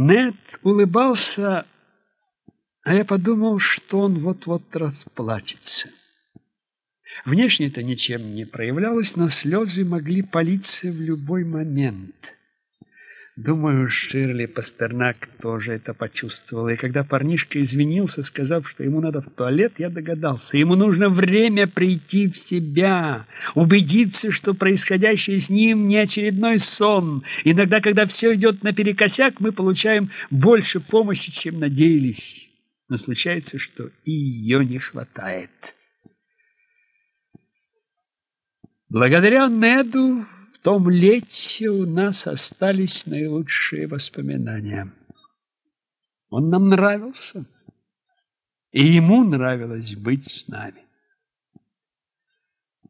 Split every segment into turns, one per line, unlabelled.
Нед улыбался, а я подумал, что он вот-вот расплачется. Внешне это ничем не проявлялось, но слезы могли палиться в любой момент. Думаю, Ширли Пастернак тоже это почувствовала. И когда парнишка извинился, сказав, что ему надо в туалет, я догадался. Ему нужно время прийти в себя, убедиться, что происходящее с ним не очередной сон. Иногда, когда все идет наперекосяк, мы получаем больше помощи, чем надеялись. Но случается, что и ее не хватает. Благодаря Неду том лете у нас остались наилучшие воспоминания. Он нам нравился, и ему нравилось быть с нами.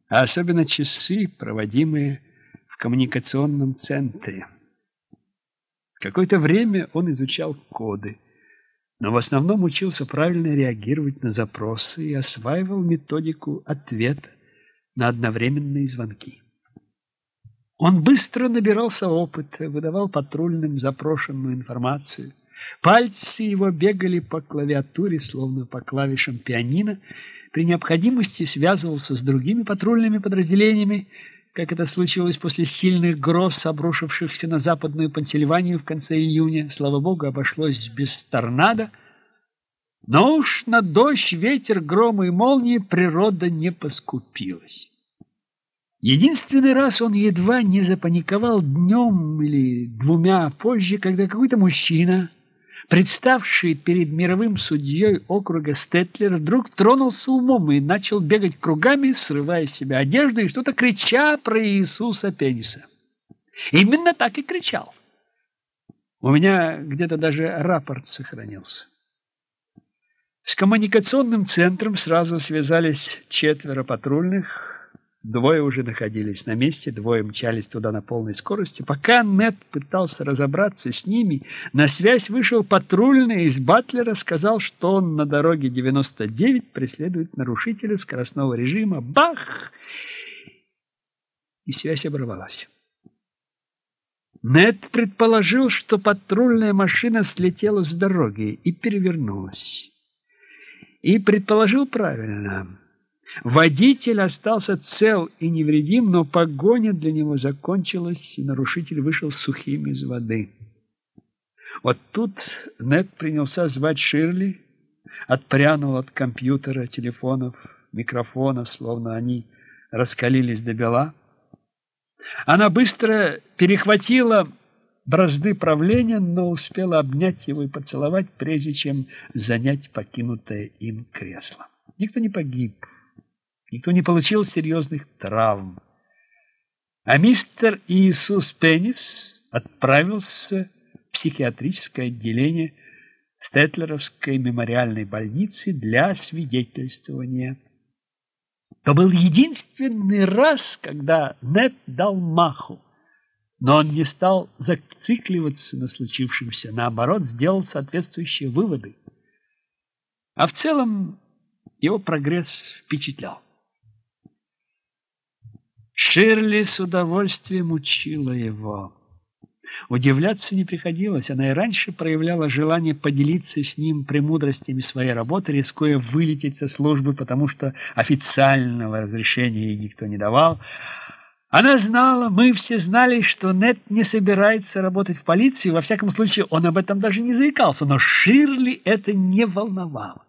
А особенно часы, проводимые в коммуникационном центре. Какое-то время он изучал коды, но в основном учился правильно реагировать на запросы и осваивал методику ответа на одновременные звонки. Он быстро набирался опыта, выдавал патрульным запрошенную информацию. Пальцы его бегали по клавиатуре, словно по клавишам пианино. При необходимости связывался с другими патрульными подразделениями, как это случилось после сильных гроз, обрушившихся на западную Пенсильванию в конце июня. Слава богу, обошлось без торнадо. Но уж на дождь, ветер, гром и молнии природа не поскупилась. Единственный раз он едва не запаниковал днем или двумя позже, когда какой-то мужчина, представший перед мировым судьей округа Стетлер, вдруг тронулся умом и начал бегать кругами, срывая с себя одежду и что-то крича про Иисуса Пениса. Именно так и кричал. У меня где-то даже рапорт сохранился. С коммуникационным центром сразу связались четверо патрульных, Двое уже находились на месте, двое мчались туда на полной скорости. Пока Нед пытался разобраться с ними, на связь вышел патрульный из Батлера, сказал, что он на дороге 99 преследует нарушителя скоростного режима. Бах! И связь оборвалась. Нед предположил, что патрульная машина слетела с дороги и перевернулась. И предположил правильно – Водитель остался цел и невредим, но погоня для него закончилась, и нарушитель вышел сухим из воды. Вот тут Нед принялся звать Ширли, отпрянул от компьютера, телефонов, микрофона, словно они раскалились до бела. Она быстро перехватила бразды правления, но успела обнять его и поцеловать, прежде чем занять покинутое им кресло. Никто не погиб. Никто не получил серьезных травм. А мистер Иисус Пеннис отправился в психиатрическое отделение Стетлеровской мемориальной больницы для свидетельствования. То был единственный раз, когда Нед дал маху, но он не стал зацикливаться на случившемся, наоборот, сделал соответствующие выводы. А в целом его прогресс впечатлял. Ширли с удовольствием учила его. Удивляться не приходилось, она и раньше проявляла желание поделиться с ним премудростями своей работы, рискуя вылететь со службы, потому что официального разрешения ей никто не давал. Она знала, мы все знали, что Нет не собирается работать в полиции, во всяком случае он об этом даже не заикался, но Ширли это не волновало.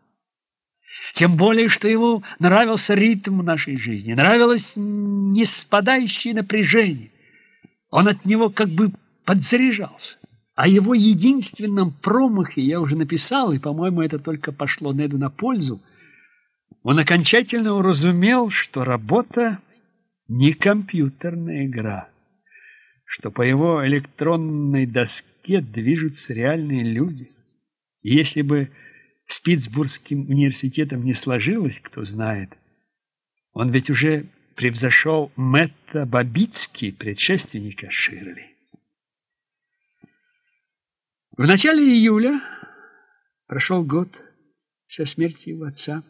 Тем более, что ему нравился ритм нашей жизни, нравилось неспадающее напряжение. Он от него как бы подзаряжался. О его единственном промахе я уже написал, и, по-моему, это только пошло Неду на пользу. Он окончательно уразумел, что работа не компьютерная игра, что по его электронной доске движутся реальные люди. И если бы с Питтсбургским университетом не сложилось, кто знает. Он ведь уже превзошел Мэтта Бабицки, предшественника Ширли. В начале июля прошел год со смерти его отца.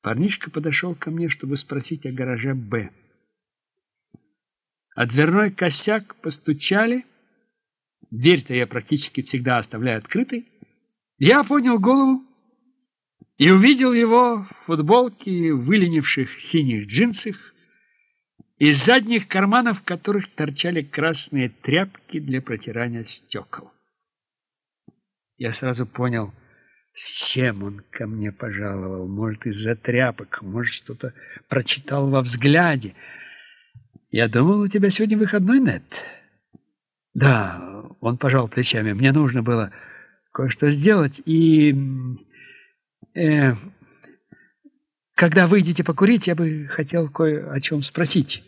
Парнишка подошел ко мне, чтобы спросить о гараже «Б». А дверной косяк постучали, дверь-то я практически всегда оставляю открытой, я поднял голову и увидел его в футболке, выленивших синих джинсах, из задних карманов которых торчали красные тряпки для протирания стекол. Я сразу понял, с чем он ко мне пожаловал. Может, из-за тряпок, может, что-то прочитал во взгляде. Я думал, у тебя сегодня выходной, Нет. Да, он пожал плечами. Мне нужно было кое-что сделать, и... Э, когда выйдете покурить, я бы хотел кое о чем спросить.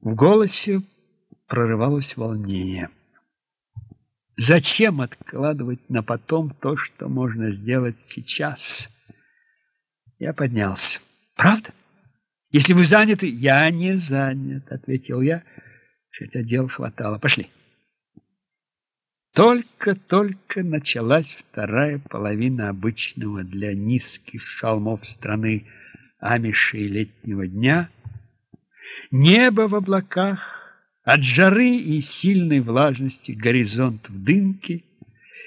В голосе прорывалось волнение. Зачем откладывать на потом то, что можно сделать сейчас? Я поднялся. Правда? Если вы заняты, я не занят, ответил я, хотя дел хватало. Пошли. Только-только началась вторая половина обычного для низких холмов страны Амишей летнего дня. Небо в облаках, от жары и сильной влажности горизонт в дымке,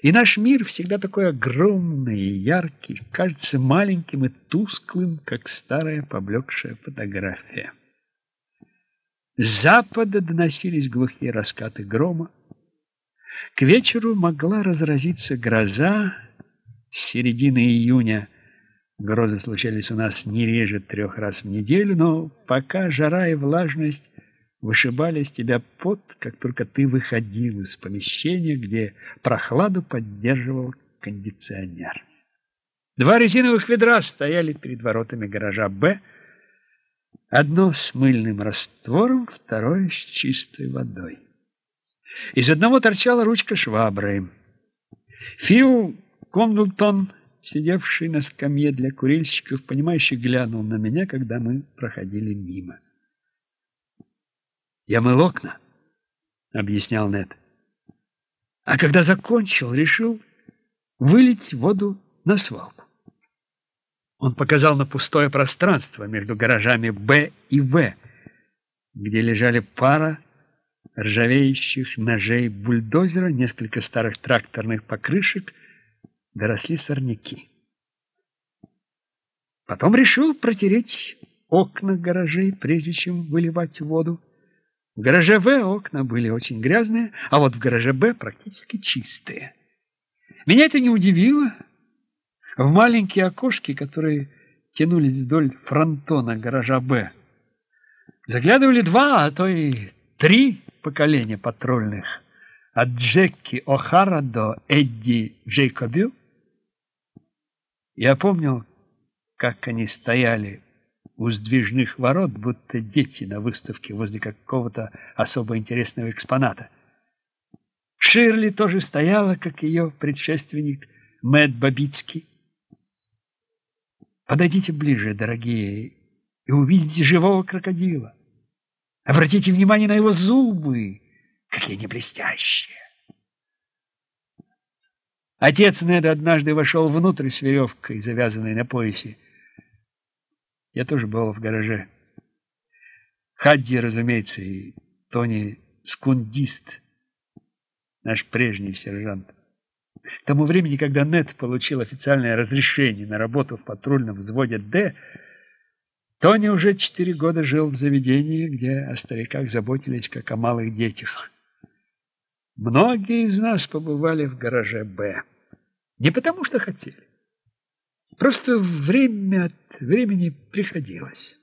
и наш мир всегда такой огромный и яркий, кажется маленьким и тусклым, как старая поблекшая фотография. С запада доносились глухие раскаты грома, к вечеру могла разразиться гроза. С середины июня грозы случались у нас не реже трех раз в неделю, но пока жара и влажность вышибали с тебя пот, как только ты выходил из помещения, где прохладу поддерживал кондиционер. Два резиновых ведра стояли перед воротами гаража «Б», одно с мыльным раствором, второе с чистой водой. Из одного торчала ручка швабры. Фил Конглтон, сидевший на скамье для курильщиков, понимающе глянул на меня, когда мы проходили мимо. «Я мыл окна», — объяснял Нед. «А когда закончил, решил вылить воду на свалку. Он показал на пустое пространство между гаражами «Б» и «В», где лежали пара ржавеющих ножей бульдозера, несколько старых тракторных покрышек, доросли сорняки. Потом решил протереть окна гаражей, прежде чем выливать воду. В гараже В окна были очень грязные, а вот в гараже Б практически чистые. Меня это не удивило. В маленькие окошки, которые тянулись вдоль фронтона гаража Б, заглядывали два, а то и три поколения патрульных, от Джеки О'Хара до Эдди Джейкобю. Я помнил, как они стояли у сдвижных ворот, будто дети на выставке возле какого-то особо интересного экспоната. Ширли тоже стояла, как ее предшественник Мэтт Бабицкий. Подойдите ближе, дорогие, и увидите живого крокодила. Обратите внимание на его зубы, какие они блестящие. Отец Неда однажды вошел внутрь с веревкой, завязанной на поясе. Я тоже был в гараже. Хадди, разумеется, и Тони Скундист, наш прежний сержант. К тому времени, когда Нед получил официальное разрешение на работу в патрульном взводе «Д», Тони уже четыре года жил в заведении, где о стариках заботились, как о малых детях. Многие из нас побывали в гараже «Б». Не потому, что хотели. Просто время от времени приходилось.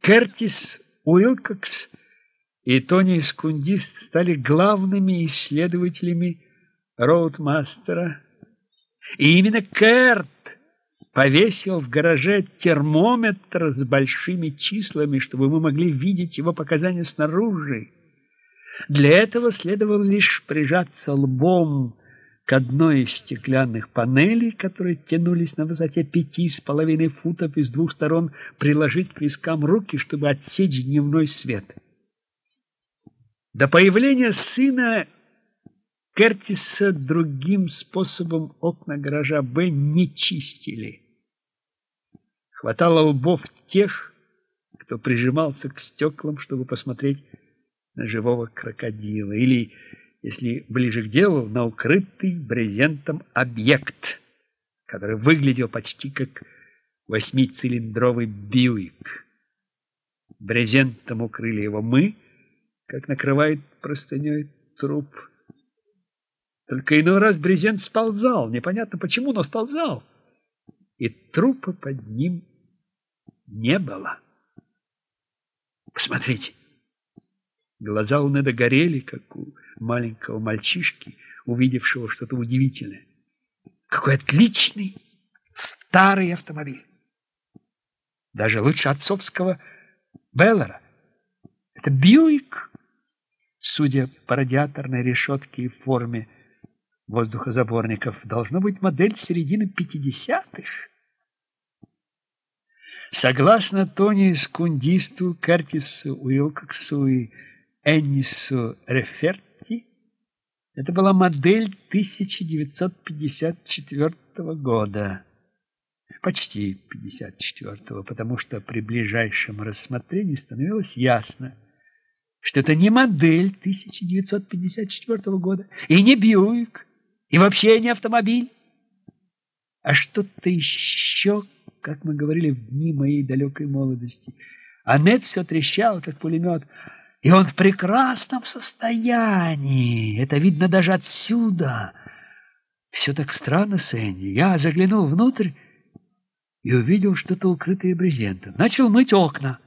Кертис Уилкокс и Тони Скундист стали главными исследователями Роудмастера. И именно Керт повесил в гараже термометр с большими числами, чтобы мы могли видеть его показания снаружи. Для этого следовало лишь прижаться лбом к одной из стеклянных панелей, которые тянулись на высоте пяти с половиной футов и с двух сторон приложить к вискам руки, чтобы отсечь дневной свет. До появления сына Кертиса другим способом окна гаража «Б» не чистили. Хватало лбов тех, кто прижимался к стеклам, чтобы посмотреть на живого крокодила, или если ближе к делу, на укрытый брезентом объект, который выглядел почти как восьмицилиндровый Бьюик. Брезентом укрыли его мы, как накрывает простыней труп. Только иной раз брезент сползал, непонятно почему, но сползал, и трупа под ним не было. Посмотрите, глаза у Неда горели, как у маленького мальчишки, увидевшего что-то удивительное. Какой отличный старый автомобиль! Даже лучше отцовского Беллера. Это Бьюик, судя по радиаторной решетке и форме воздухозаборников, должно быть модель середины пятидесятых. Согласно Тони Скундисту, Кертису Уилкоксу и Эннису Реферти, это была модель 1954 года. Почти 54-го, потому что при ближайшем рассмотрении становилось ясно, что это не модель 1954 года, и не Бьюик, и вообще не автомобиль, а что-то еще, как мы говорили в дни моей далекой молодости. Аннет все трещал, как пулемет, и он в прекрасном состоянии. Это видно даже отсюда. Все так странно, Сэнди. Я заглянул внутрь и увидел что-то укрытое брезентом. Начал мыть окна.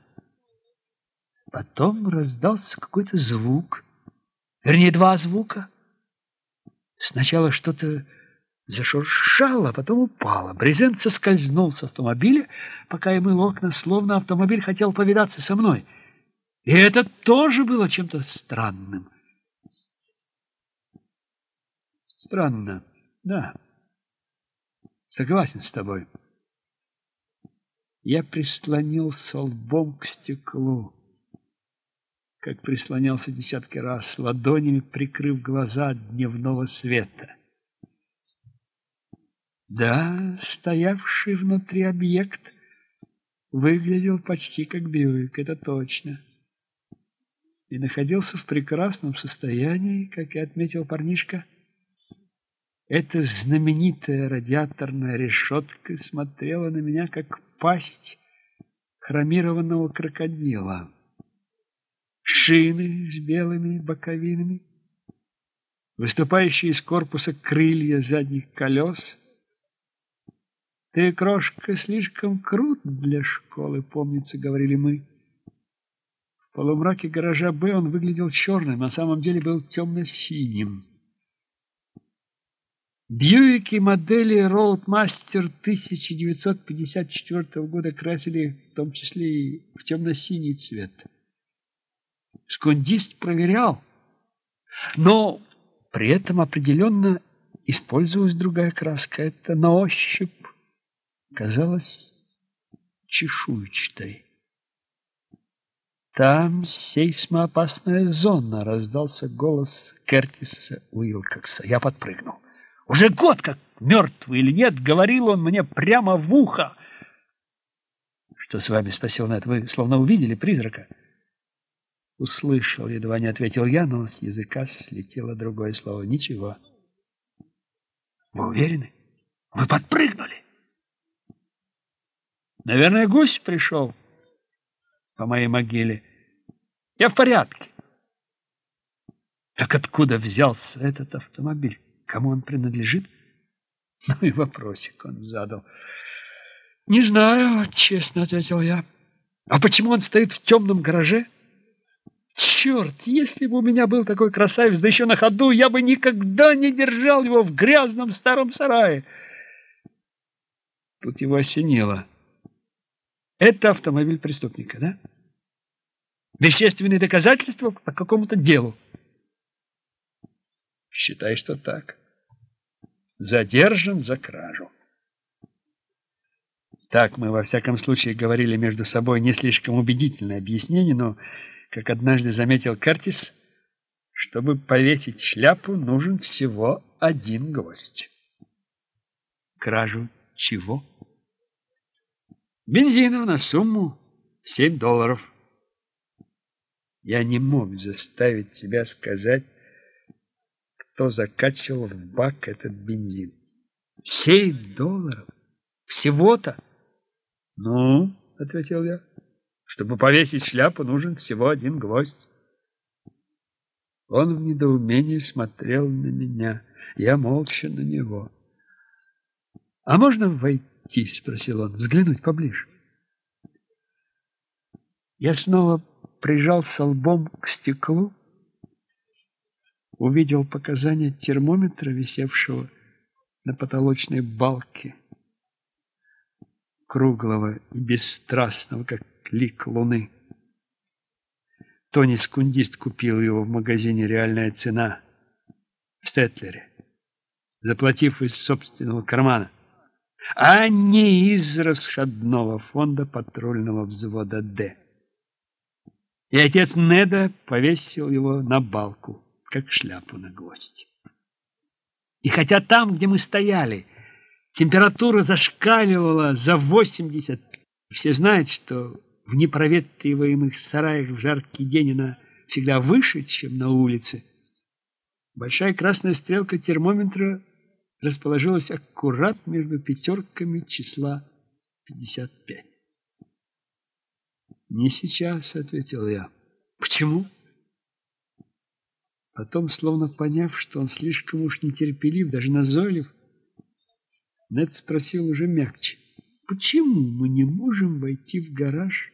Потом раздался какой-то звук. Вернее, два звука. Сначала что-то зашуршало, а потом упало. Брезент соскользнул с автомобиля, пока я мыл окна, словно автомобиль хотел повидаться со мной. И это тоже было чем-то странным. Странно, да. Согласен с тобой. Я прислонился лбом к стеклу, как прислонялся десятки раз, ладонями прикрыв глаза от дневного света. Да, стоявший внутри объект выглядел почти как Бьюик, это точно. И находился в прекрасном состоянии, как и отметил парнишка. Эта знаменитая радиаторная решетка смотрела на меня, как пасть хромированного крокодила. Шины с белыми боковинами, выступающие из корпуса крылья задних колес. Ты, крошка, слишком крут для школы, помнится, говорили мы. В полумраке гаража «Б» он выглядел черным, на самом деле был темно-синим. Бьюики модели Roadmaster 1954 года красили в том числе и в темно-синий цвет. Скундист проверял, но при этом определенно использовалась другая краска. Это на ощупь казалось чешуйчатой. «Там сейсмоопасная зона!» — раздался голос Кертиса Уилкокса. Я подпрыгнул. Уже год как мертвый или нет, говорил он мне прямо в ухо. Что с вами, спросил Нед, вы словно увидели призрака? Услышал, едва не ответил я, но с языка слетело другое слово. Ничего. Вы уверены? Вы подпрыгнули? Наверное, гусь пришел по моей могиле. Я в порядке. Так откуда взялся этот автомобиль? Кому он принадлежит? Ну и вопросик он задал. Не знаю, честно ответил я. А почему он стоит в темном гараже? Черт, если бы у меня был такой красавец, да еще на ходу, я бы никогда не держал его в грязном старом сарае. Тут его осенило. Это автомобиль преступника, да? Вещественные доказательства по какому-то делу. Считай, что так. Задержан за кражу. Так мы, во всяком случае, говорили между собой не слишком убедительное объяснение, но, как однажды заметил Кертис, чтобы повесить шляпу, нужен всего один гвоздь. Кражу чего? Бензина на сумму семь долларов. Я не мог заставить себя сказать кто закачивал в бак этот бензин. Семь долларов? Всего-то? Ну, ответил я, чтобы повесить шляпу, нужен всего один гвоздь. Он в недоумении смотрел на меня, я молча на него. «А можно войти?» — спросил он. «Взглянуть поближе». Я снова прижался лбом к стеклу, увидел показания термометра, висевшего на потолочной балке, круглого и бесстрастного, как лик луны. Тони Скундист купил его в магазине «Реальная цена» в Стетлере, заплатив из собственного кармана, а не из расходного фонда патрульного взвода «Д». И отец Неда повесил его на балку, как шляпу на гвоздь. И хотя там, где мы стояли, температура зашкаливала за 80, все знают, что в непроветриваемых сараях в жаркий день она всегда выше, чем на улице. Большая красная стрелка термометра расположилась аккурат между пятерками числа 55. «Не сейчас», — ответил я. «Почему?» Потом, словно поняв, что он слишком уж нетерпелив, даже назойлив, Нед спросил уже мягче. «Почему мы не можем войти в гараж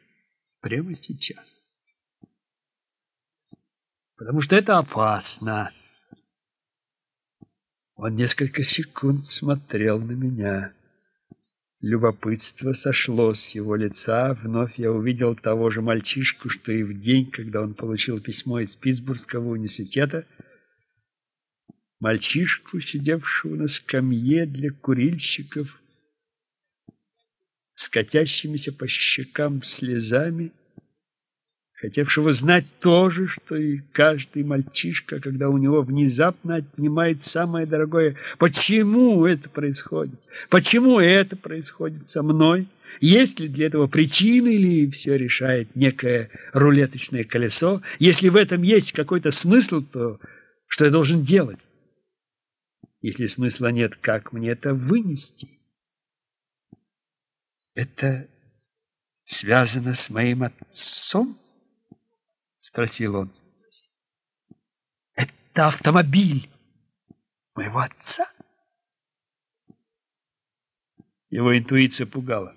прямо сейчас?» «Потому что это опасно». Он несколько секунд смотрел на меня. Любопытство сошло с его лица. Вновь я увидел того же мальчишку, что и в день, когда он получил письмо из Питтсбургского университета. Мальчишку, сидевшего на скамье для курильщиков, с катящимися по щекам слезами, хотевшего знать то же, что и каждый мальчишка, когда у него внезапно отнимает самое дорогое. Почему это происходит? Почему это происходит со мной? Есть ли для этого причины или все решает некое рулеточное колесо? Если в этом есть какой-то смысл, то что я должен делать? Если смысла нет, как мне это вынести? Это связано с моим отцом? спросил он. Это автомобиль моего отца? Его интуиция пугала.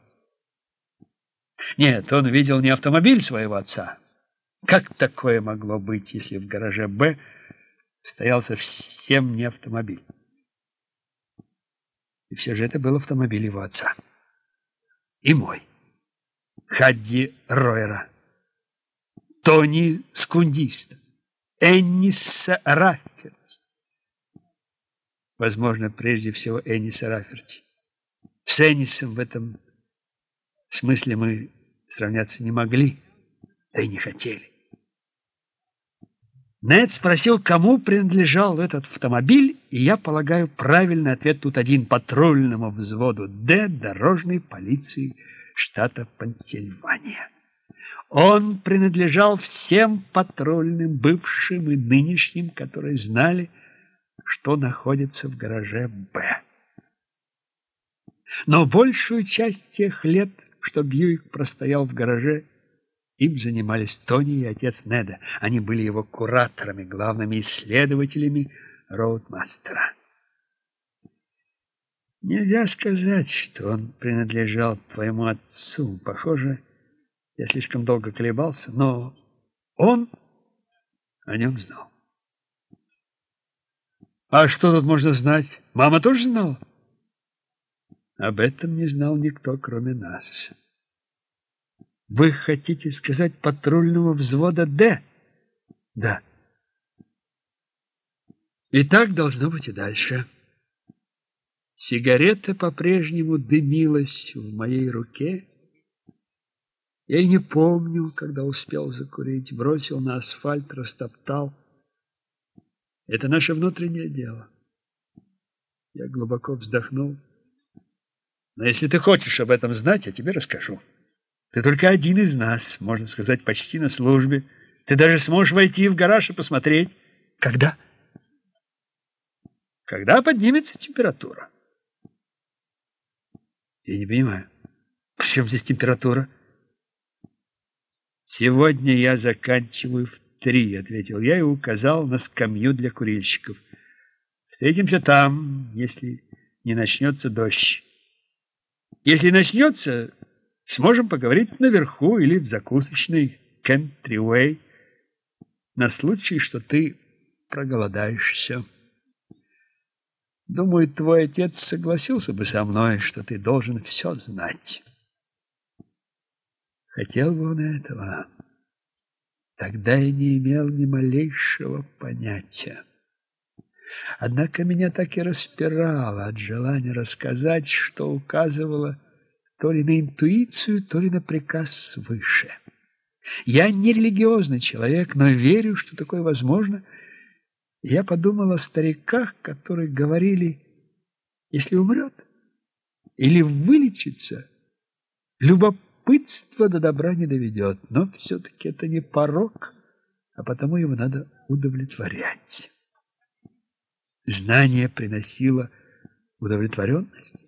Нет, он видел не автомобиль своего отца. Как такое могло быть, если в гараже «Б» стоял совсем не автомобиль? И все же это был автомобиль его отца. И мой. Хадди Ройера. Тони Скундиста, Энниса Рафферти. Возможно, прежде всего Энниса Рафферти. С Эннисом в этом смысле мы сравняться не могли, да и не хотели. Нед спросил, кому принадлежал этот автомобиль, и я полагаю, правильный ответ тут один – патрульному взводу «Д» дорожной полиции штата Пенсильвания. Он принадлежал всем патрульным, бывшим и нынешним, которые знали, что находится в гараже «Б». Но большую часть тех лет, что Бьюик простоял в гараже, им занимались Тони и отец Неда. Они были его кураторами, главными исследователями роудмастера. Нельзя сказать, что он принадлежал твоему отцу. Похоже, я слишком долго колебался, но он о нем знал. А что тут можно знать? Мама тоже знала? Об этом не знал никто, кроме нас. Вы хотите сказать патрульного взвода «Д»? Да. И так должно быть и дальше. Сигарета по-прежнему дымилась в моей руке, я не помню, когда успел закурить, бросил на асфальт, растоптал. Это наше внутреннее дело. Я глубоко вздохнул. Но если ты хочешь об этом знать, я тебе расскажу. Ты только один из нас, можно сказать, почти на службе. Ты даже сможешь войти в гараж и посмотреть. Когда? Когда поднимется температура? Я не понимаю, при чем здесь температура? Сегодня я заканчиваю в три, ответил я и указал на скамью для курильщиков. Встретимся там, если не начнется дождь. Если начнется, сможем поговорить наверху или в закусочной Кентри на случай, что ты проголодаешься. Думаю, твой отец согласился бы со мной, что ты должен все знать. Хотел бы он этого. Тогда я не имел ни малейшего понятия. Однако меня так и распирало от желания рассказать, что указывало то ли на интуицию, то ли на приказ свыше. Я не религиозный человек, но верю, что такое возможно. Я подумал о стариках, которые говорили, если умрет или вылечится, любопытство до добра не доведет, но все-таки это не порог, а потому его надо удовлетворять. Знание приносило удовлетворенность.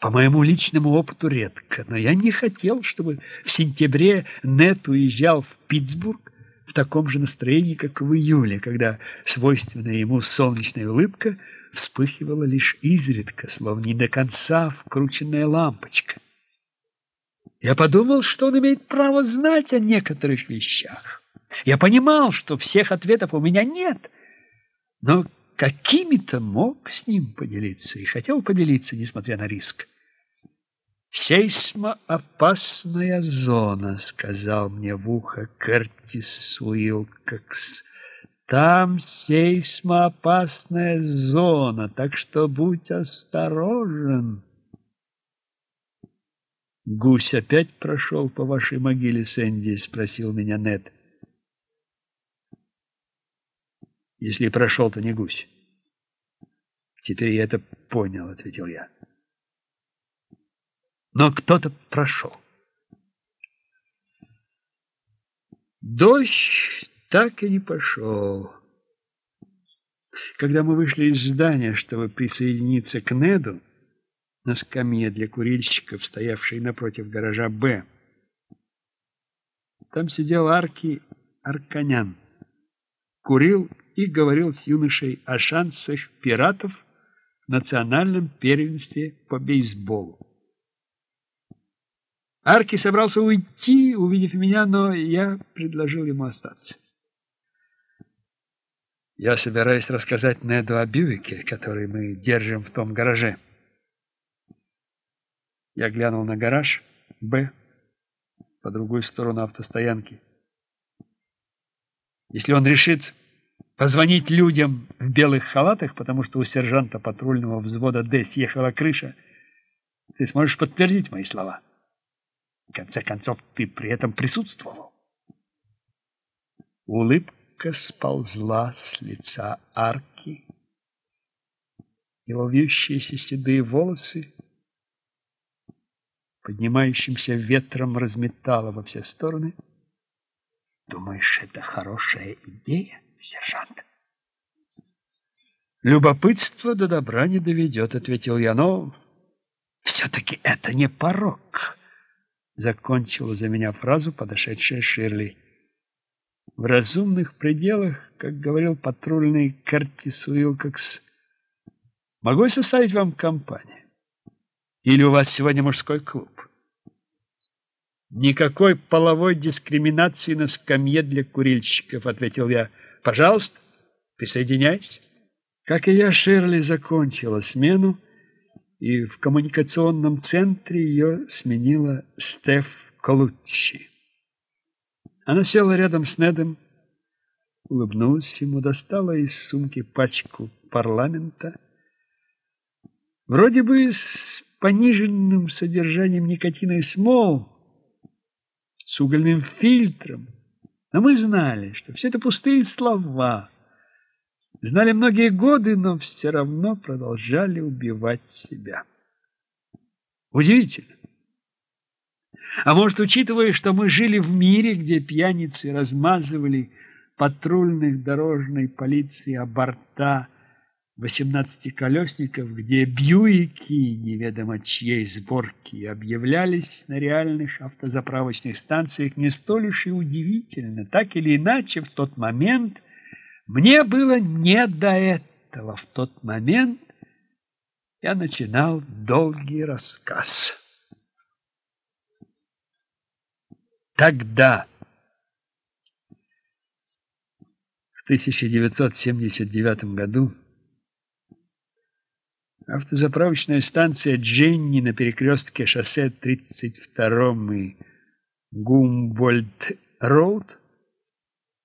По моему личному опыту редко, но я не хотел, чтобы в сентябре Нет уезжал в Питтсбург в таком же настроении, как в июле, когда свойственная ему солнечная улыбка вспыхивала лишь изредка, словно не до конца вкрученная лампочка. Я подумал, что он имеет право знать о некоторых вещах. Я понимал, что всех ответов у меня нет — но какими-то мог с ним поделиться и хотел поделиться, несмотря на риск. «Сейсмоопасная зона», — сказал мне в ухо Кертис Уилкокс. «Там сейсмоопасная зона, так что будь осторожен». «Гусь опять прошел по вашей могиле, Сэнди?» — спросил меня Нед. Если и прошел, то не гусь. Теперь я это понял, ответил я. Но кто-то прошел. Дождь так и не пошел. Когда мы вышли из здания, чтобы присоединиться к Неду, на скамье для курильщиков, стоявшей напротив гаража «Б», там сидел Арки Арканян, курил и говорил с юношей о шансах пиратов в национальном первенстве по бейсболу. Арки собрался уйти, увидев меня, но я предложил ему остаться. Я собираюсь рассказать Неду о Бьюике, который мы держим в том гараже. Я глянул на гараж «Б» по другую сторону автостоянки. Если он решит позвонить людям в белых халатах, потому что у сержанта патрульного взвода «Д» съехала крыша, ты сможешь подтвердить мои слова. В конце концов, ты при этом присутствовал. Улыбка сползла с лица арки. Его вьющиеся седые волосы поднимающимся ветром разметало во все стороны. Думаешь, это хорошая идея? сержант. Любопытство до добра не доведет, ответил я, но все-таки это не порог. Закончила за меня фразу подошедшая Ширли. В разумных пределах, как говорил патрульный Кертис Уилкокс, могу я составить вам компанию? Или у вас сегодня мужской клуб? Никакой половой дискриминации на скамье для курильщиков, ответил я. Пожалуйста, присоединяйся. Как и я, Шерли закончила смену, и в коммуникационном центре ее сменила Стеф Колуччи. Она села рядом с Недом, улыбнулась ему, достала из сумки пачку парламента. Вроде бы с пониженным содержанием никотина и смол, с угольным фильтром, но мы знали, что все это пустые слова. Знали многие годы, но все равно продолжали убивать себя. Удивительно. А может, учитывая, что мы жили в мире, где пьяницы размазывали патрульных дорожной полиции о борта восемнадцатиколесников, где Бьюики неведомо чьей сборки объявлялись на реальных автозаправочных станциях, не столь уж и удивительно. Так или иначе, в тот момент мне было не до этого. В тот момент я начинал долгий рассказ. Тогда, в 1979 году, Автозаправочная станция Дженни на перекрестке шоссе 32 и Гумбольд-Роуд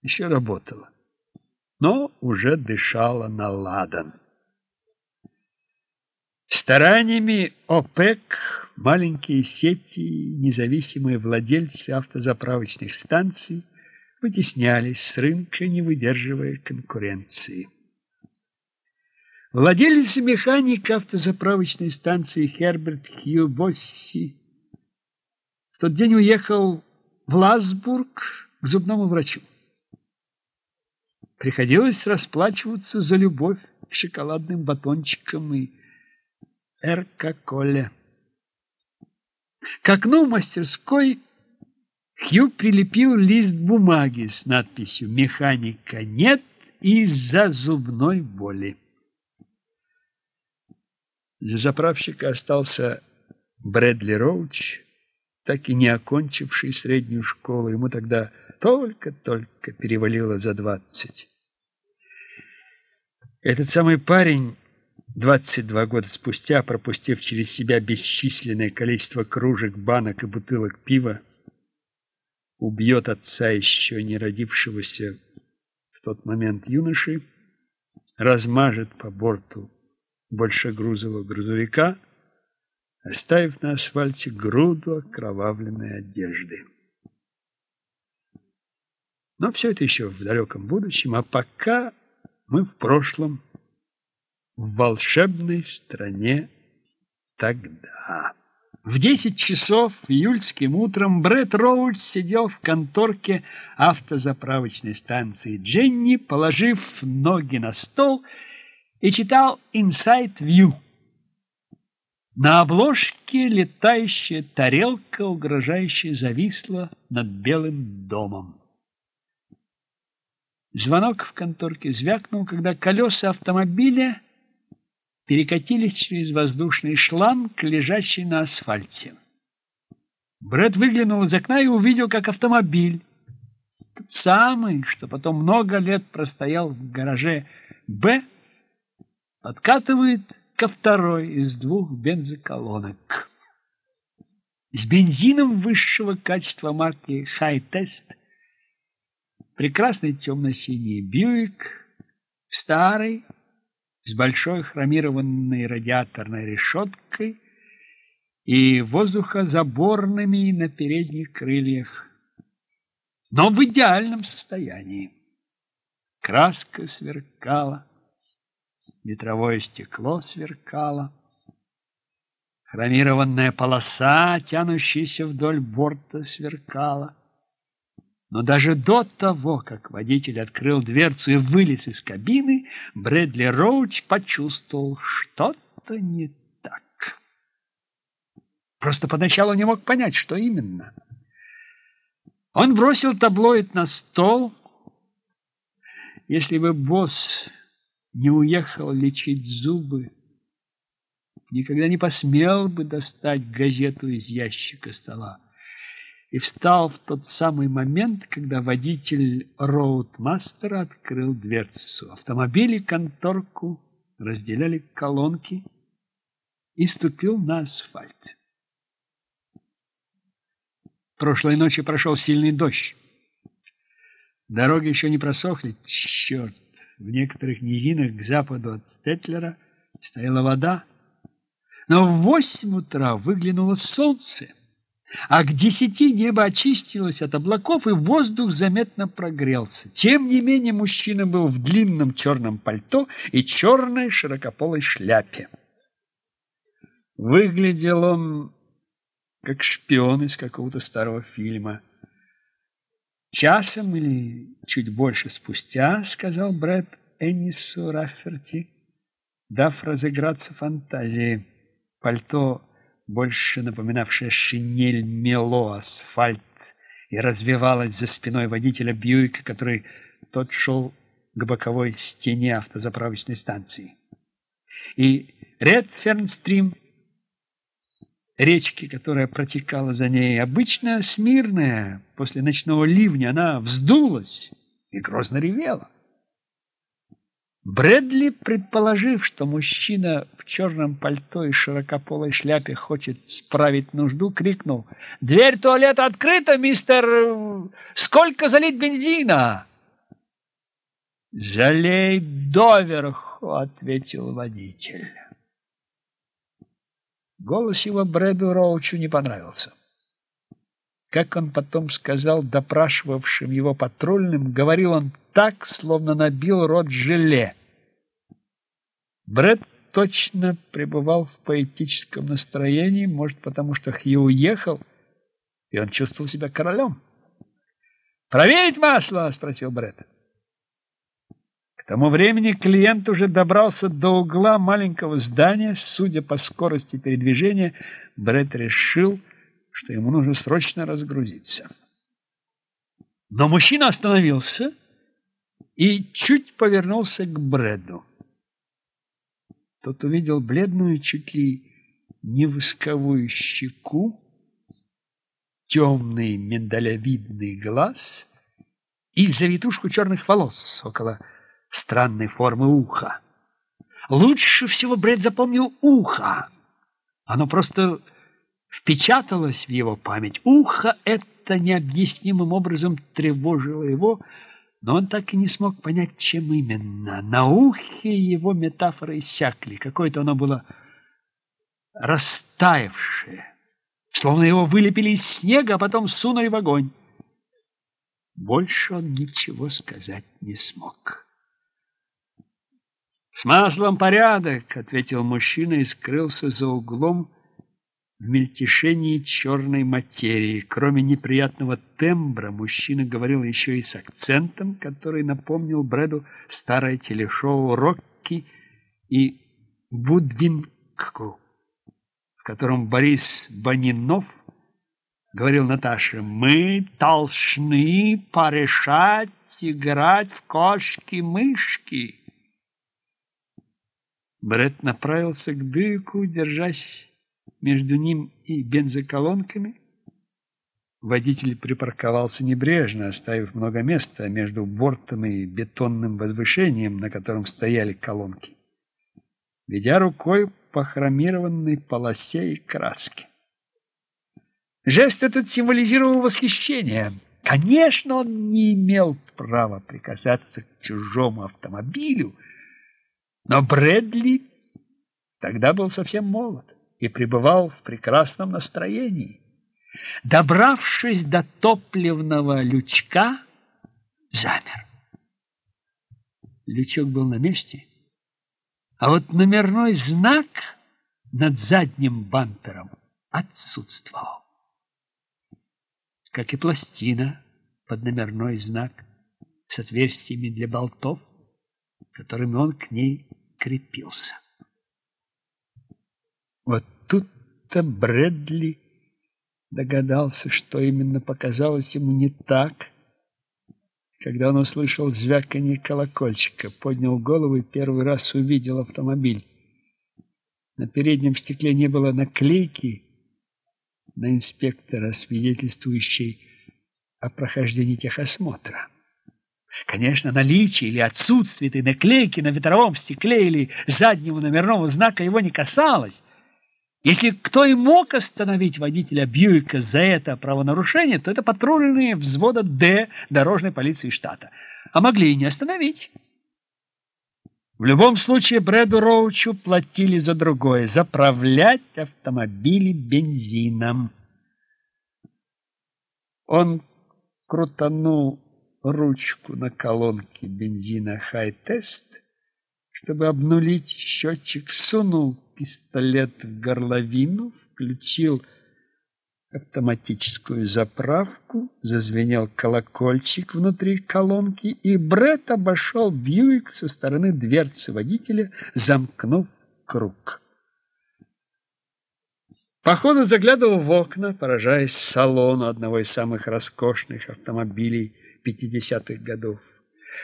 еще работала, но уже дышала на ладан. Стараниями ОПЕК маленькие сети, независимые владельцы автозаправочных станций вытеснялись с рынка, не выдерживая конкуренции. Владелец и механик автозаправочной станции Херберт Хью Босси в тот день уехал в Ласбург к зубному врачу. Приходилось расплачиваться за любовь к шоколадным батончикам и эрка-коле. К окну мастерской Хью прилепил лист бумаги с надписью «Механика нет из-за зубной боли». Для заправщика остался Брэдли Роуч, так и не окончивший среднюю школу. Ему тогда только-только перевалило за двадцать. Этот самый парень, 22 года спустя, пропустив через себя бесчисленное количество кружек, банок и бутылок пива, убьет отца еще не родившегося в тот момент юноши, размажет по борту большегрузового грузовика, оставив на асфальте груду окровавленной одежды. Но все это еще в далеком будущем, а пока мы в прошлом, в волшебной стране тогда. В десять часов июльским утром Брэд Роуч сидел в конторке автозаправочной станции Дженни, положив ноги на стол и, и читал Inside View. На обложке летающая тарелка, угрожающе зависла над Белым домом. Звонок в конторке звякнул, когда колеса автомобиля перекатились через воздушный шланг, лежащий на асфальте. Брэд выглянул из окна и увидел, как автомобиль, тот самый, что потом много лет простоял в гараже «Б», подкатывает ко второй из двух бензоколонок. С бензином высшего качества марки Test прекрасный темно-синий Бьюик, старый, с большой хромированной радиаторной решеткой и воздухозаборными на передних крыльях, но в идеальном состоянии. Краска сверкала, ветровое стекло сверкало. Хромированная полоса, тянущаяся вдоль борта, сверкала. Но даже до того, как водитель открыл дверцу и вылез из кабины, Брэдли Роуч почувствовал что-то не так. Просто поначалу не мог понять, что именно. Он бросил таблоид на стол. Если бы босс не уехал лечить зубы, никогда не посмел бы достать газету из ящика стола и встал в тот самый момент, когда водитель роудмастера открыл дверцу. Автомобиль и конторку разделяли колонки и ступил на асфальт. Прошлой ночью прошел сильный дождь. Дороги еще не просохли. Черт! В некоторых низинах к западу от Стетлера стояла вода. Но в восемь утра выглянуло солнце, а к десяти небо очистилось от облаков, и воздух заметно прогрелся. Тем не менее мужчина был в длинном черном пальто и черной широкополой шляпе. Выглядел он как шпион из какого-то старого фильма. Часом или чуть больше спустя, сказал Брэд Эннису Рафферти, дав разыграться фантазии. Пальто, больше напоминавшее шинель, мело асфальт и развивалось за спиной водителя Бьюика, который тот шел к боковой стене автозаправочной станции. И Редфернстрим, речки, которая протекала за ней, обычно смирная, после ночного ливня она вздулась и грозно ревела. Брэдли, предположив, что мужчина в черном пальто и широкополой шляпе хочет справить нужду, крикнул «Дверь туалета открыта, мистер... Сколько залить бензина?» «Залей доверху», — ответил водитель. Голос его Брэду Роучу не понравился. Как он потом сказал допрашивавшим его патрульным, говорил он так, словно набил рот желе. Брэд точно пребывал в поэтическом настроении, может, потому что Хью уехал, и он чувствовал себя королем. «Проверить масло?» — спросил Брэд. К тому времени клиент уже добрался до угла маленького здания. Судя по скорости передвижения, Брэд решил, что ему нужно срочно разгрузиться. Но мужчина остановился и чуть повернулся к Брэду. Тот увидел бледную, чуть ли не восковую щеку, темный миндалевидный глаз и завитушку черных волос около странной формы уха. Лучше всего Брэд запомнил ухо. Оно просто впечаталось в его память. Ухо это необъяснимым образом тревожило его, но он так и не смог понять, чем именно. На ухе его метафоры иссякли. Какое-то оно было растаявшее, словно его вылепили из снега, а потом сунули в огонь. Больше он ничего сказать не смог. «С маслом порядок!» — ответил мужчина и скрылся за углом, в мельтешении черной материи. Кроме неприятного тембра, мужчина говорил еще и с акцентом, который напомнил Брэду старое телешоу «Рокки» и «Будвинку», в котором Борис Банинов говорил Наташе, «Мы должны порешать играть в кошки-мышки». Брэд направился к Бюйку, держась между ним и бензоколонками. Водитель припарковался небрежно, оставив много места между бортом и бетонным возвышением, на котором стояли колонки, ведя рукой по хромированной полосе и краске. Жест этот символизировал восхищение. Конечно, он не имел права прикасаться к чужому автомобилю, но Брэдли тогда был совсем молод и пребывал в прекрасном настроении. Добравшись до топливного лючка, замер. Лючок был на месте, а вот номерной знак над задним бампером отсутствовал. Как и пластина под номерной знак с отверстиями для болтов, которыми он к ней крепился. Вот тут-то Брэдли догадался, что именно показалось ему не так, когда он услышал звяканье колокольчика, поднял голову и первый раз увидел автомобиль. На переднем стекле не было наклейки на инспектора, свидетельствующей о прохождении техосмотра. Конечно, наличие или отсутствие этой наклейки на ветровом стекле или заднего номерного знака его не касалось. Если кто и мог остановить водителя Бьюика за это правонарушение, то это патрульные взвода Д дорожной полиции штата. А могли и не остановить. В любом случае Брэду Роучу платили за другое – заправлять автомобили бензином. Он крутанул ручку на колонке бензина «Хай-тест», чтобы обнулить счетчик, сунул пистолет в горловину, включил автоматическую заправку, зазвенел колокольчик внутри колонки, и Бред обошел Бьюик со стороны дверцы водителя, замкнув круг. Походу заглядывал в окна, поражаясь салону одного из самых роскошных автомобилей 50-х годов.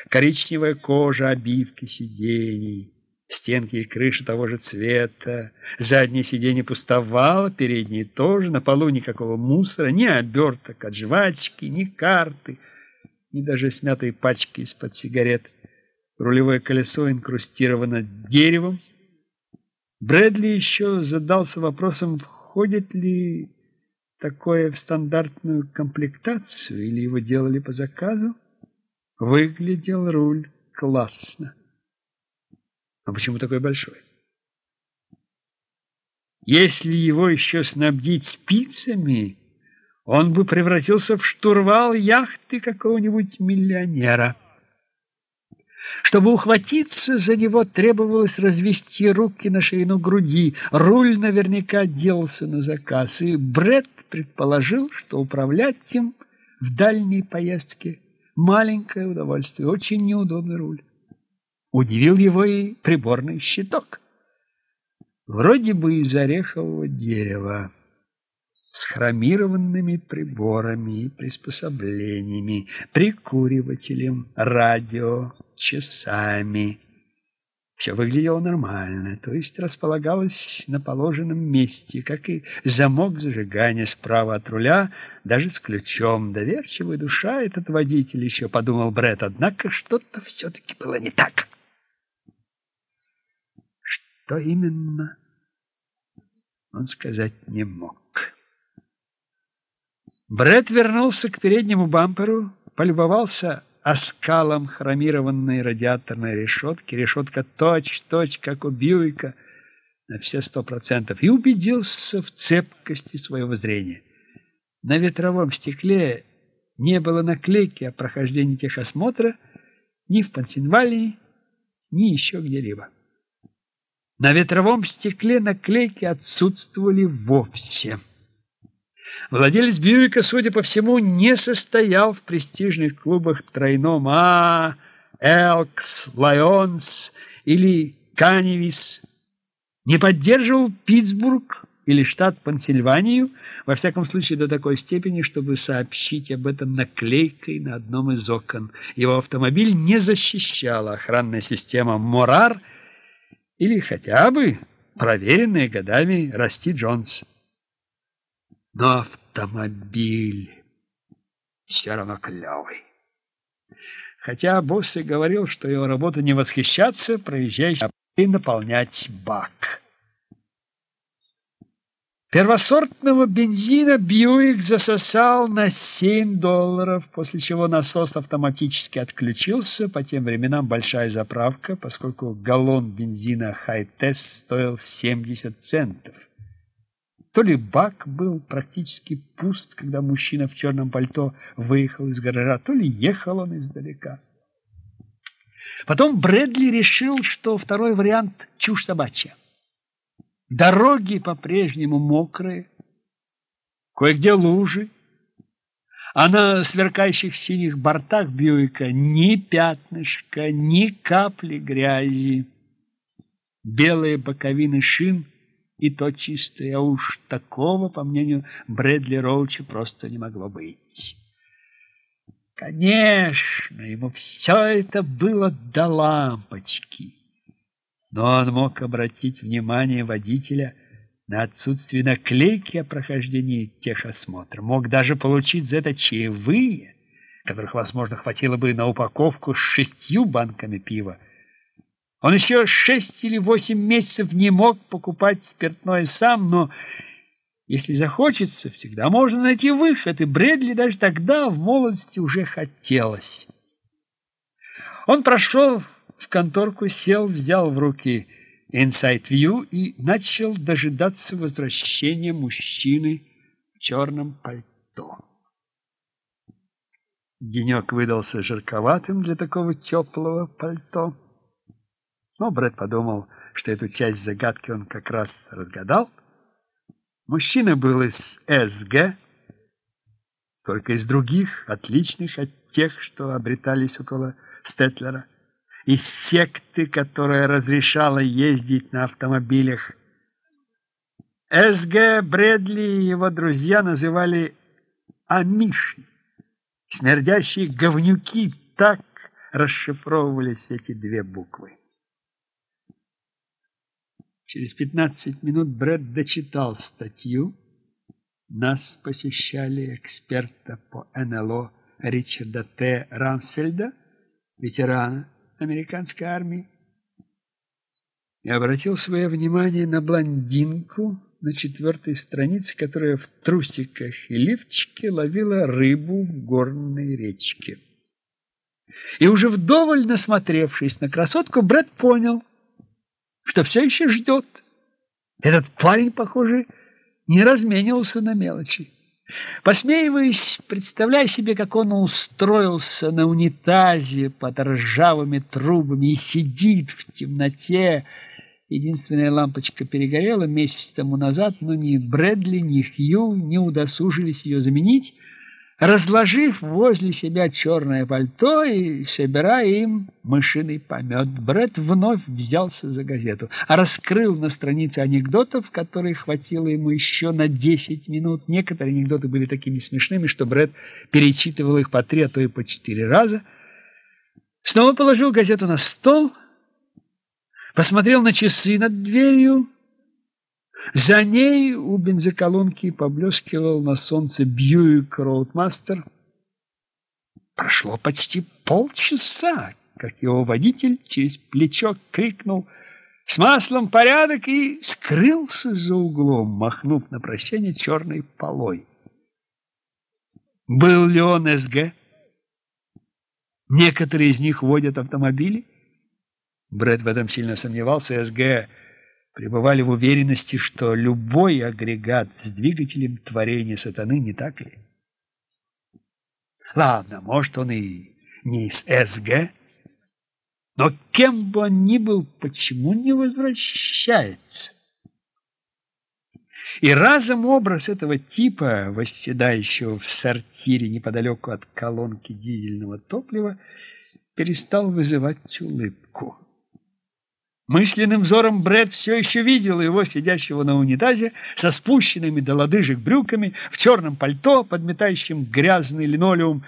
Коричневая кожа обивки сидений, стенки и крыши того же цвета, заднее сиденье пустовало, передние тоже, на полу никакого мусора, ни оберток от жвачки, ни карты, ни даже смятой пачки из-под сигарет. Рулевое колесо инкрустировано деревом. Брэдли еще задался вопросом, входит ли такое в стандартную комплектацию или его делали по заказу. Выглядел руль классно. А почему такой большой? Если его еще снабдить спицами, он бы превратился в штурвал яхты какого-нибудь миллионера. Чтобы ухватиться за него, требовалось развести руки на ширину груди. Руль наверняка делался на заказ, и Бред предположил, что управлять им в дальней поездке маленькое удовольствие, очень неудобный руль. Удивил его и приборный щиток. Вроде бы из орехового дерева с хромированными приборами и приспособлениями, прикуривателем, радио, часами. Все выглядело нормально, то есть располагалось на положенном месте, как и замок зажигания справа от руля, даже с ключом. Доверчивая душа этот водитель еще, подумал Бред, однако что-то все-таки было не так. Что именно, он сказать не мог. Бред вернулся к переднему бамперу, полюбовался оскалом хромированной радиаторной решетки, решетка точь-точь, как у Бьюика, на все сто процентов, и убедился в цепкости своего зрения. На ветровом стекле не было наклейки о прохождении техосмотра ни в Пенсильвании, ни еще где-либо. На ветровом стекле наклейки отсутствовали вовсе. Владелец Бьюика, судя по всему, не состоял в престижных клубах тройном А, Элкс, Лайонс или Каневис, не поддерживал Питтсбург или штат Пенсильванию, во всяком случае до такой степени, чтобы сообщить об этом наклейкой на одном из окон. Его автомобиль не защищала охранная система «Морар» или хотя бы проверенная годами Расти Джонс. Но автомобиль все равно клевый. Хотя босс и говорил, что его работа не восхищаться, проезжающий и наполнять бак. Первосортного бензина Бьюик засосал на 7 долларов, после чего насос автоматически отключился. По тем временам большая заправка, поскольку галлон бензина «Хай-Тест» стоил 70 центов. То ли бак был практически пуст, когда мужчина в черном пальто выехал из гаража, то ли ехал он издалека. Потом Брэдли решил, что второй вариант – чушь собачья. Дороги по-прежнему мокрые, кое-где лужи, а на сверкающих синих бортах Бьюика ни пятнышка, ни капли грязи. Белые боковины шин – и то чистое, а уж такого, по мнению Брэдли Роуча, просто не могло быть. Конечно, ему все это было до лампочки, но он мог обратить внимание водителя на отсутствие наклейки о прохождении техосмотра, мог даже получить за это чаевые, которых, возможно, хватило бы на упаковку с шестью банками пива, он еще шесть или восемь месяцев не мог покупать спиртное сам, но если захочется, всегда можно найти выход, и Брэдли даже тогда в молодости уже хотелось. Он прошел в конторку, сел, взял в руки Inside View и начал дожидаться возвращения мужчины в черном пальто. Денек выдался жарковатым для такого теплого пальто. Но Брэд подумал, что эту часть загадки он как раз разгадал. Мужчина был из СГ, только из других, отличных от тех, что обретались около Стетлера, из секты, которая разрешала ездить на автомобилях. СГ Брэдли и его друзья называли Амиши. Смердящие говнюки так расшифровывались эти две буквы. Через 15 минут Брэд дочитал статью. Нас посещали эксперта по НЛО Ричарда Т. Рамсфельда, ветерана американской армии, и обратил свое внимание на блондинку на четвертой странице, которая в трусиках и лифчике ловила рыбу в горной речке. И уже вдоволь насмотревшись на красотку, Брэд понял, что все еще ждет. Этот парень, похоже, не разменивался на мелочи. Посмеиваясь, представляя себе, как он устроился на унитазе под ржавыми трубами и сидит в темноте, единственная лампочка перегорела месяц тому назад, но ни Брэдли, ни Хью не удосужились ее заменить, разложив возле себя черное пальто и собирая им мышиный помет. Брэд вновь взялся за газету, а раскрыл на странице анекдотов, которые хватило ему еще на 10 минут. Некоторые анекдоты были такими смешными, что Брэд перечитывал их по три, а то и по четыре раза. Снова положил газету на стол, посмотрел на часы над дверью, за ней у бензоколонки поблескивал на солнце Бьюик Роудмастер. Прошло почти полчаса, как его водитель через плечо крикнул «С маслом порядок!» и скрылся за углом, махнув на прощание черной полой. Был ли он СГ? Некоторые из них водят автомобили. Брэд в этом сильно сомневался. СГ пребывали в уверенности, что любой агрегат с двигателем творения сатаны, не так ли? Ладно, может, он и не из СГ, но кем бы он ни был, почему не возвращается? И разом образ этого типа, восседающего в сортире неподалеку от колонки дизельного топлива, перестал вызывать улыбку. Мысленным взором Брэд все еще видел его, сидящего на унитазе, со спущенными до лодыжек брюками, в черном пальто, подметающим грязный линолеум.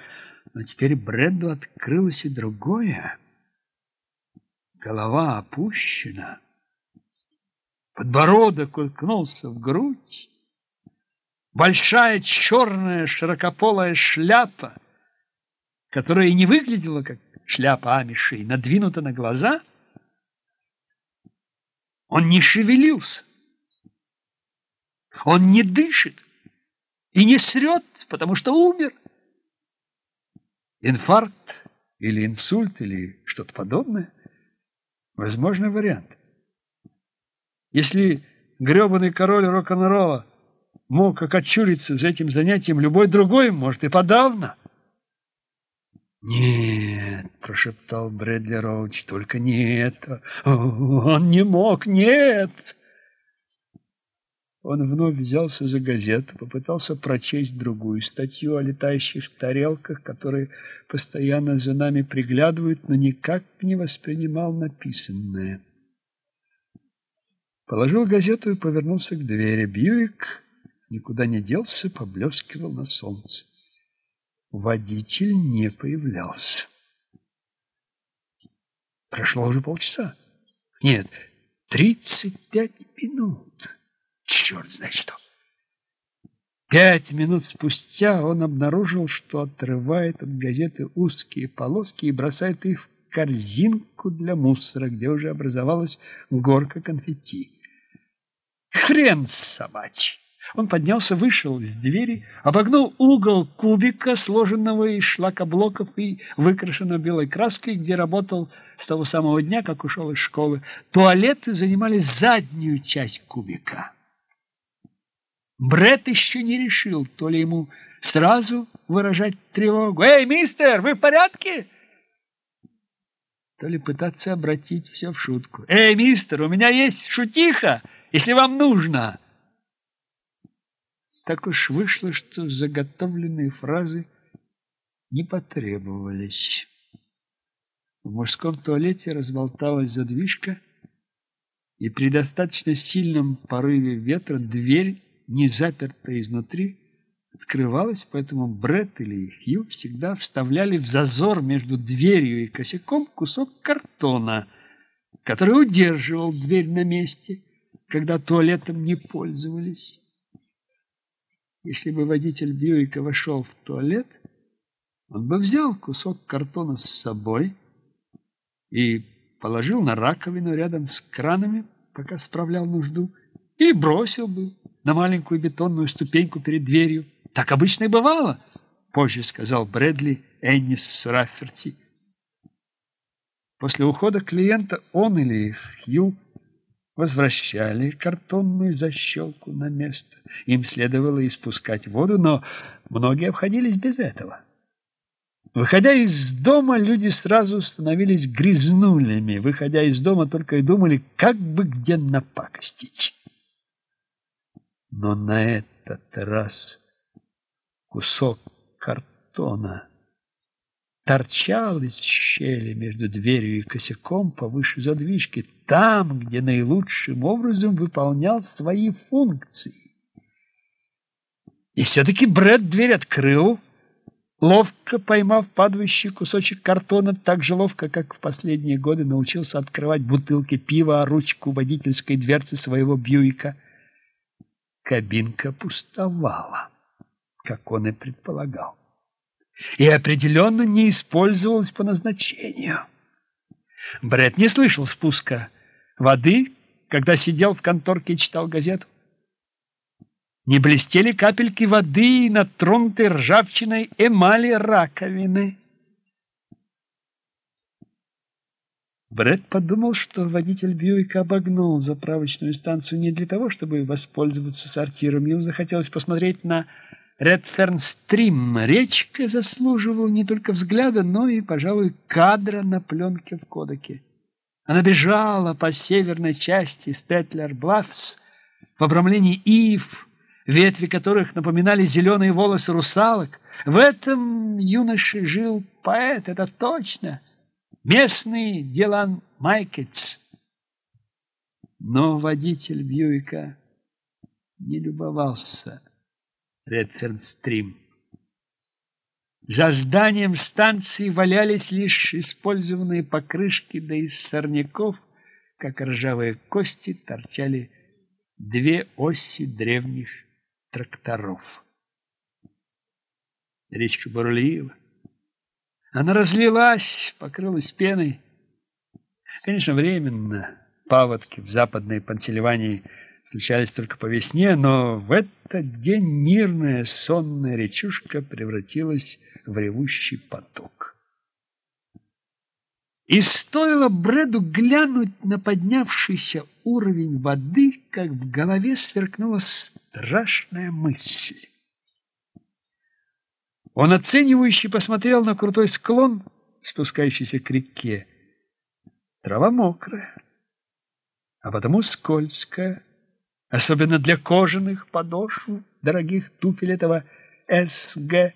Но теперь Брэду открылось и другое. Голова опущена, подбородок уткнулся в грудь, большая черная широкополая шляпа, которая не выглядела как шляпа амишей, надвинута на глаза — он не шевелился. Он не дышит и не срет, потому что умер. Инфаркт или инсульт или что-то подобное. Возможный вариант. Если грёбаный король рок-н-ролла мог окочуриться за этим занятием, любой другой, может, и подавно. «Нет», — прошептал Брэдли Роуч, — «только не это. Он не мог, нет!» Он вновь взялся за газету, попытался прочесть другую статью о летающих тарелках, которые постоянно за нами приглядывают, но никак не воспринимал написанное. Положил газету и повернулся к двери. Бьюик никуда не делся, поблескивал на солнце. Водитель не появлялся. Прошло уже полчаса. Нет, тридцать пять минут. Черт знает что. Пять минут спустя он обнаружил, что отрывает от газеты узкие полоски и бросает их в корзинку для мусора, где уже образовалась горка конфетти. Хрен собачий! Он поднялся, вышел из двери, обогнул угол кубика, сложенного из шлакоблоков и выкрашенного белой краской, где работал с того самого дня, как ушел из школы. Туалеты занимали заднюю часть кубика. Бред еще не решил, то ли ему сразу выражать тревогу. «Эй, мистер, вы в порядке?» То ли пытаться обратить все в шутку. «Эй, мистер, у меня есть шутиха, если вам нужно!» Так уж вышло, что заготовленные фразы не потребовались. В мужском туалете разболталась задвижка, и при достаточно сильном порыве ветра дверь, не запертая изнутри, открывалась, поэтому Бред или Хью всегда вставляли в зазор между дверью и косяком кусок картона, который удерживал дверь на месте, когда туалетом не пользовались. Если бы водитель Бьюика вошел в туалет, он бы взял кусок картона с собой и положил на раковину рядом с кранами, пока справлял нужду, и бросил бы на маленькую бетонную ступеньку перед дверью. Так обычно и бывало, позже сказал Брэдли Эннис Рафферти. После ухода клиента он или Хью возвращали картонную защелку на место. Им следовало испускать воду, но многие обходились без этого. Выходя из дома, люди сразу становились грязнулями. Выходя из дома, только и думали, как бы где напакостить. Но на этот раз кусок картона торчал из щели между дверью и косяком повыше задвижки, там, где наилучшим образом выполнял свои функции. И все-таки Брэд дверь открыл, ловко поймав падающий кусочек картона, так же ловко, как в последние годы научился открывать бутылки пива о ручку водительской дверцы своего Бьюика. Кабинка пустовала, как он и предполагал и определенно не использовалась по назначению. Бред не слышал спуска воды, когда сидел в конторке и читал газету. Не блестели капельки воды на тронутой ржавчиной эмали раковины. Бред подумал, что водитель Бьюика обогнул заправочную станцию не для того, чтобы воспользоваться сортиром. Ему захотелось посмотреть на Редфернстрим речка заслуживал не только взгляда, но и, пожалуй, кадра на пленке в Кодаке. Она бежала по северной части Стетлер-Блафс в обрамлении ив, ветви которых напоминали зеленые волосы русалок. В этом юноше жил поэт, это точно, местный Дилан Майкетс. Но водитель Бьюика не любовался Редфернстрим. За зданием станции валялись лишь использованные покрышки, да из сорняков, как ржавые кости, торчали две оси древних тракторов. Речка бурлила. Она разлилась, покрылась пеной. Конечно, временно. Паводки в западной Пансильвании – случались только по весне, но в этот день мирная сонная речушка превратилась в ревущий поток. И стоило Брэду глянуть на поднявшийся уровень воды, как в голове сверкнула страшная мысль. Он оценивающе посмотрел на крутой склон, спускающийся к реке. Трава мокрая, а потому скользкая особенно для кожаных подошв, дорогих туфель этого СГ.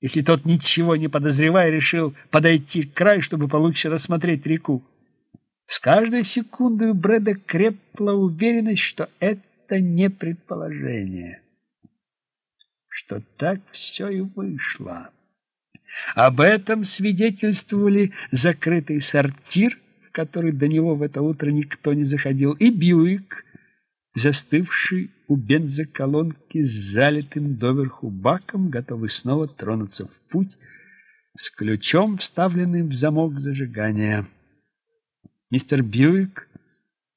Если тот, ничего не подозревая, решил подойти к краю, чтобы получше рассмотреть реку. С каждой секундой у Брэда крепла уверенность, что это не предположение, что так все и вышло. Об этом свидетельствовали закрытый сортир, в который до него в это утро никто не заходил, и Бьюик, застывший у бензоколонки с залитым доверху баком, готовый снова тронуться в путь с ключом, вставленным в замок зажигания. Мистер Бьюик,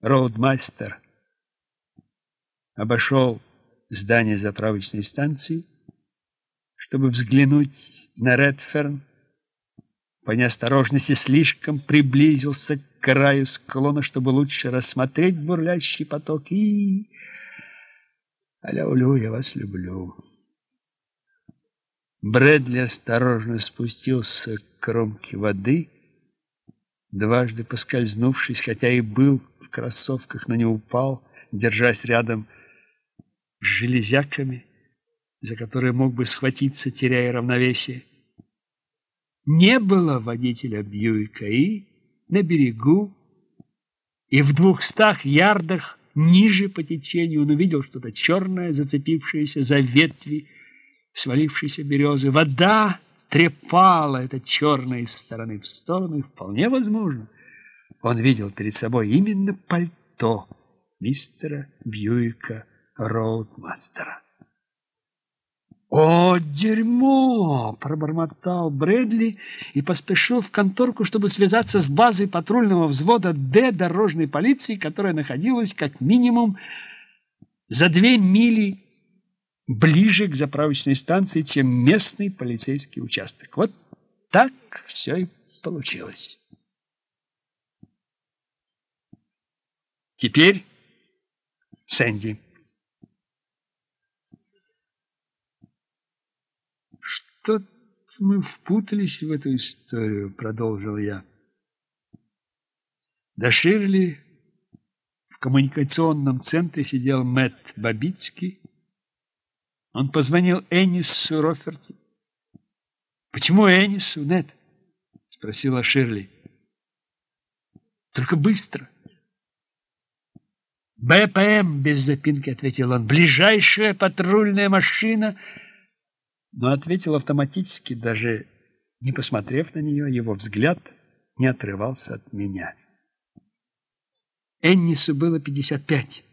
роудмастер, обошел здание заправочной станции, чтобы взглянуть на Редферн, по неосторожности слишком приблизился к краю склона, чтобы лучше рассмотреть бурлящий поток и... Аля-улю, я вас люблю. Брэдли осторожно спустился к кромке воды, дважды поскользнувшись, хотя и был в кроссовках, но не упал, держась рядом с железяками, за которые мог бы схватиться, теряя равновесие. Не было водителя Бьюика и на берегу, и в двухстах ярдах ниже по течению он увидел что-то черное, зацепившееся за ветви свалившейся березы. Вода трепала это черное из стороны в сторону, и вполне возможно, он видел перед собой именно пальто мистера Бьюика Роудмастера. «О, дерьмо!» – пробормотал Брэдли и поспешил в конторку, чтобы связаться с базой патрульного взвода «Д» дорожной полиции, которая находилась как минимум за две мили ближе к заправочной станции, чем местный полицейский участок. Вот так все и получилось. Теперь Сэнди. Что мы впутались в эту историю, продолжил я. До Ширли в коммуникационном центре сидел Мэтт Бабицкий. Он позвонил Эннису Роферти. «Почему Эннису, Нет? спросила Ширли. «Только быстро». «БПМ», — без запинки ответил он, — «ближайшая патрульная машина» но ответил автоматически, даже не посмотрев на нее, его взгляд не отрывался от меня. Эннису было пятьдесят пять,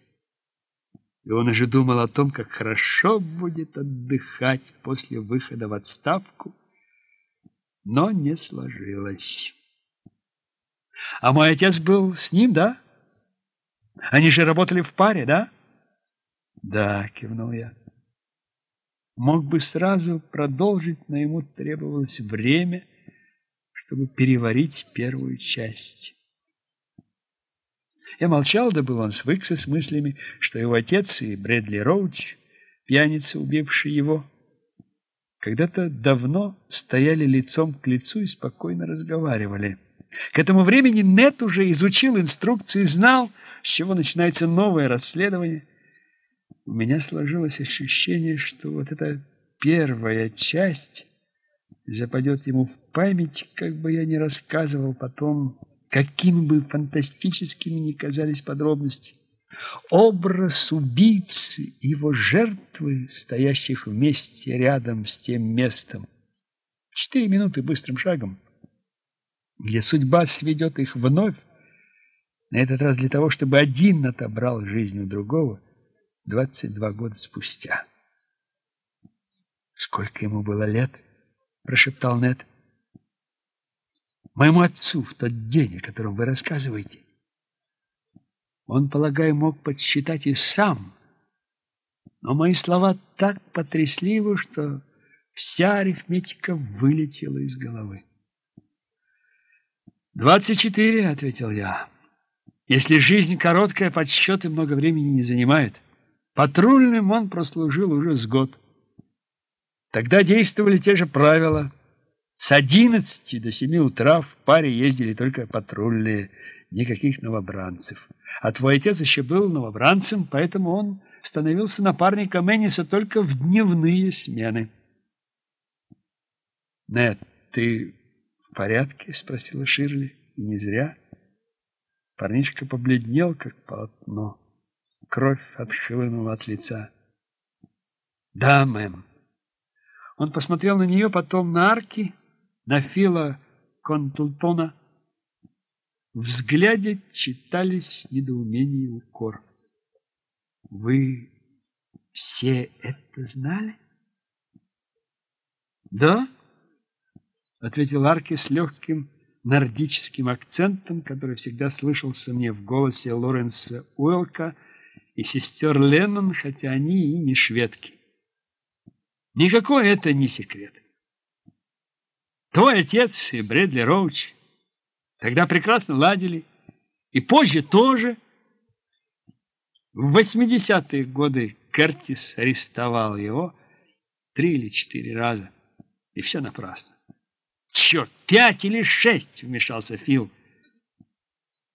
и он уже думал о том, как хорошо будет отдыхать после выхода в отставку, но не сложилось. А мой отец был с ним, да? Они же работали в паре, да? Да, кивнул я мог бы сразу продолжить, но ему требовалось время, чтобы переварить первую часть. Я молчал, да был он свыкся с мыслями, что его отец и Брэдли Роуч, пьяница, убивший его, когда-то давно стояли лицом к лицу и спокойно разговаривали. К этому времени Нет уже изучил инструкции, знал, с чего начинается новое расследование – у меня сложилось ощущение, что вот эта первая часть западет ему в память, как бы я ни рассказывал потом, какими бы фантастическими ни казались подробности. Образ убийцы его жертвы, стоящих вместе рядом с тем местом. Четыре минуты быстрым шагом, где судьба сведет их вновь, на этот раз для того, чтобы один отобрал жизнь у другого – 22 года спустя. «Сколько ему было лет?» – прошептал Нед. «Моему отцу в тот день, о котором вы рассказываете. Он, полагаю, мог подсчитать и сам, но мои слова так потрясли его, что вся арифметика вылетела из головы. «Двадцать четыре», — ответил я. «Если жизнь короткая, подсчеты много времени не занимают». Патрульным он прослужил уже с год. Тогда действовали те же правила. С одиннадцати до семи утра в паре ездили только патрульные, никаких новобранцев. А твой отец еще был новобранцем, поэтому он становился напарником Энниса только в дневные смены. «Нет, ты в порядке?» — спросила Ширли. И не зря. Парнишка побледнел, как полотно. Кровь отхлынула от лица. «Да, мэм». Он посмотрел на нее, потом на арки, на Фила Контлтона. В взгляде читались недоумение и укор. «Вы все это знали?» «Да», — ответил Арки с легким нордическим акцентом, который всегда слышался мне в голосе Лоренса Уэлка — и сестер Леннон, хотя они и не шведки. Никакой это не секрет. Твой отец и Брэдли Роуч тогда прекрасно ладили, и позже тоже. В 80-е годы Кертис арестовал его три или четыре раза, и все напрасно. Черт, пять или шесть, вмешался Фил.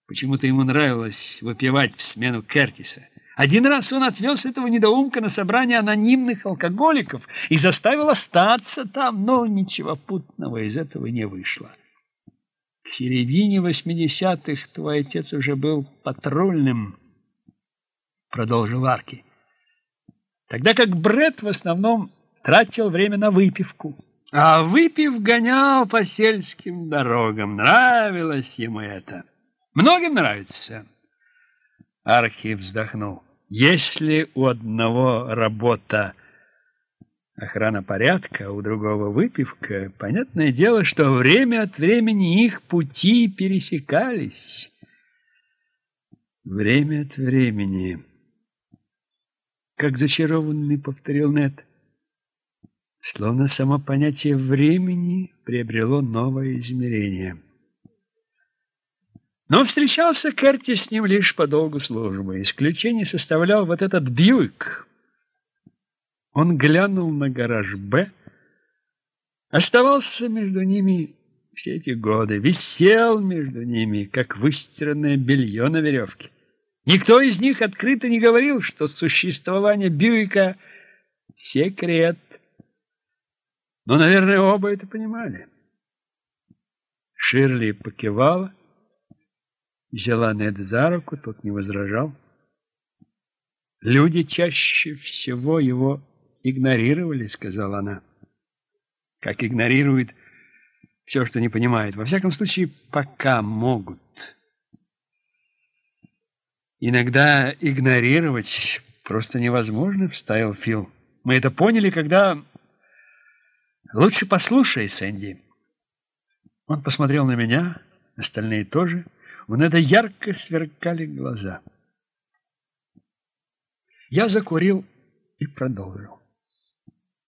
Почему-то ему нравилось выпивать в смену Кертиса. Один раз он отвез этого недоумка на собрание анонимных алкоголиков и заставил остаться там, но ничего путного из этого не вышло. К середине восьмидесятых твой отец уже был патрульным, продолжил Арки. Тогда как Бред в основном тратил время на выпивку. А выпив, гонял по сельским дорогам. Нравилось ему это. Многим нравится. Архи вздохнул. Если у одного работа охрана порядка, а у другого выпивка, понятное дело, что время от времени их пути пересекались. Время от времени. Как зачарованный повторил Нет. Словно само понятие времени приобрело новое измерение. Но встречался Керти с ним лишь по долгу службы. Исключение составлял вот этот Бьюик. Он глянул на гараж «Б», оставался между ними все эти годы, висел между ними, как выстиранное белье на веревке. Никто из них открыто не говорил, что существование Бьюика — секрет. Но, наверное, оба это понимали. Ширли покивала, взяла Неда за руку, тот не возражал. Люди чаще всего его игнорировали, сказала она. Как игнорируют все, что не понимают. Во всяком случае, пока могут. Иногда игнорировать просто невозможно, вставил Фил. Мы это поняли, когда Лучше послушай, Сэнди. Он посмотрел на меня, остальные тоже. У Неда ярко сверкали глаза. Я закурил и продолжил.